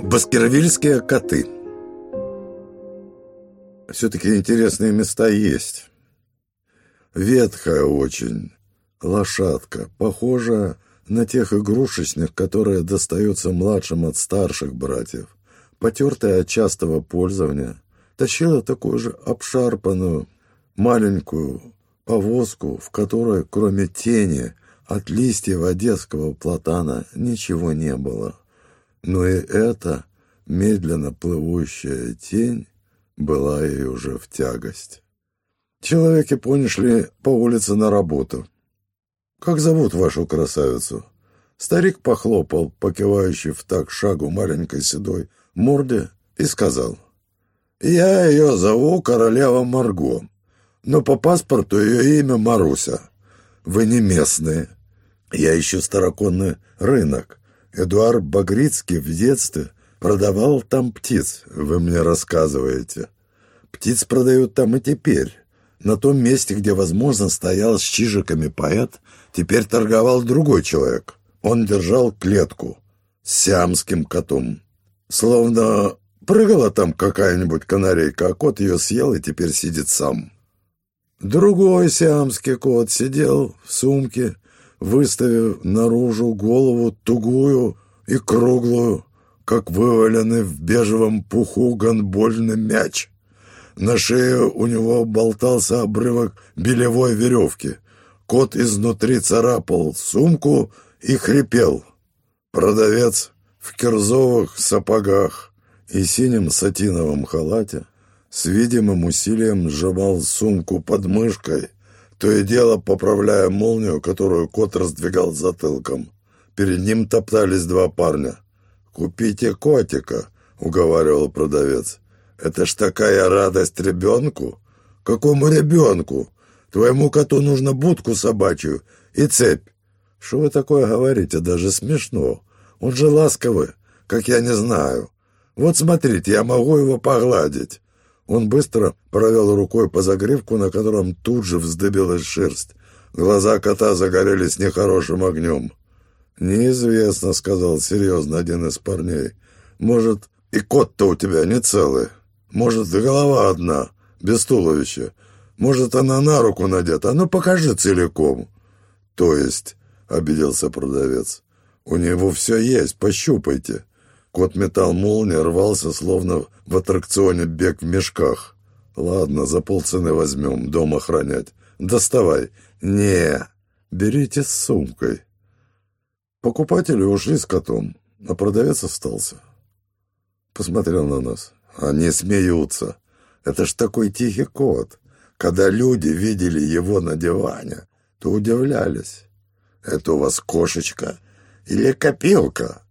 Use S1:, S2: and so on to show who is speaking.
S1: Баскервильские коты Все-таки интересные места есть. Ветхая очень, лошадка, похожа на тех игрушечных, которые достаются младшим от старших братьев, потертая от частого пользования, тащила такую же обшарпанную, маленькую повозку, в которой, кроме тени, от листьев одесского платана ничего не было. Но и эта медленно плывущая тень была ей уже в тягость. Человеки понесли по улице на работу. «Как зовут вашу красавицу?» Старик похлопал, покивающий в так шагу маленькой седой морде, и сказал, «Я ее зову королева Марго, но по паспорту ее имя Маруся. Вы не местные. Я ищу староконный рынок. Эдуард Багрицкий в детстве продавал там птиц, вы мне рассказываете. Птиц продают там и теперь. На том месте, где, возможно, стоял с чижиками поэт, теперь торговал другой человек. Он держал клетку с сиамским котом. Словно прыгала там какая-нибудь канарейка, а кот ее съел и теперь сидит сам. Другой сиамский кот сидел в сумке, выставив наружу голову тугую и круглую, как вываленный в бежевом пуху гонбольный мяч. На шее у него болтался обрывок белевой веревки. Кот изнутри царапал сумку и хрипел. Продавец в кирзовых сапогах и синем сатиновом халате с видимым усилием сжимал сумку под мышкой то и дело поправляя молнию, которую кот раздвигал затылком. Перед ним топтались два парня. «Купите котика», — уговаривал продавец. «Это ж такая радость ребенку!» «Какому ребенку? Твоему коту нужно будку собачью и цепь». «Что вы такое говорите? Даже смешно. Он же ласковый, как я не знаю. Вот смотрите, я могу его погладить. Он быстро провел рукой по загривку, на котором тут же вздыбилась шерсть. Глаза кота загорелись нехорошим огнем. «Неизвестно», — сказал серьезно один из парней. «Может, и кот-то у тебя не целый? Может, голова одна, без туловища? Может, она на руку надета? Ну, покажи целиком». «То есть», — обиделся продавец, — «у него все есть, пощупайте». Кот метал молнии, рвался, словно в аттракционе бег в мешках. Ладно, за полцены возьмем, дом охранять. Доставай. Не, берите с сумкой. Покупатели ушли с котом, а продавец остался. Посмотрел на нас. Они смеются. Это ж такой тихий кот. Когда люди видели его на диване, то удивлялись. Это у вас кошечка или копилка?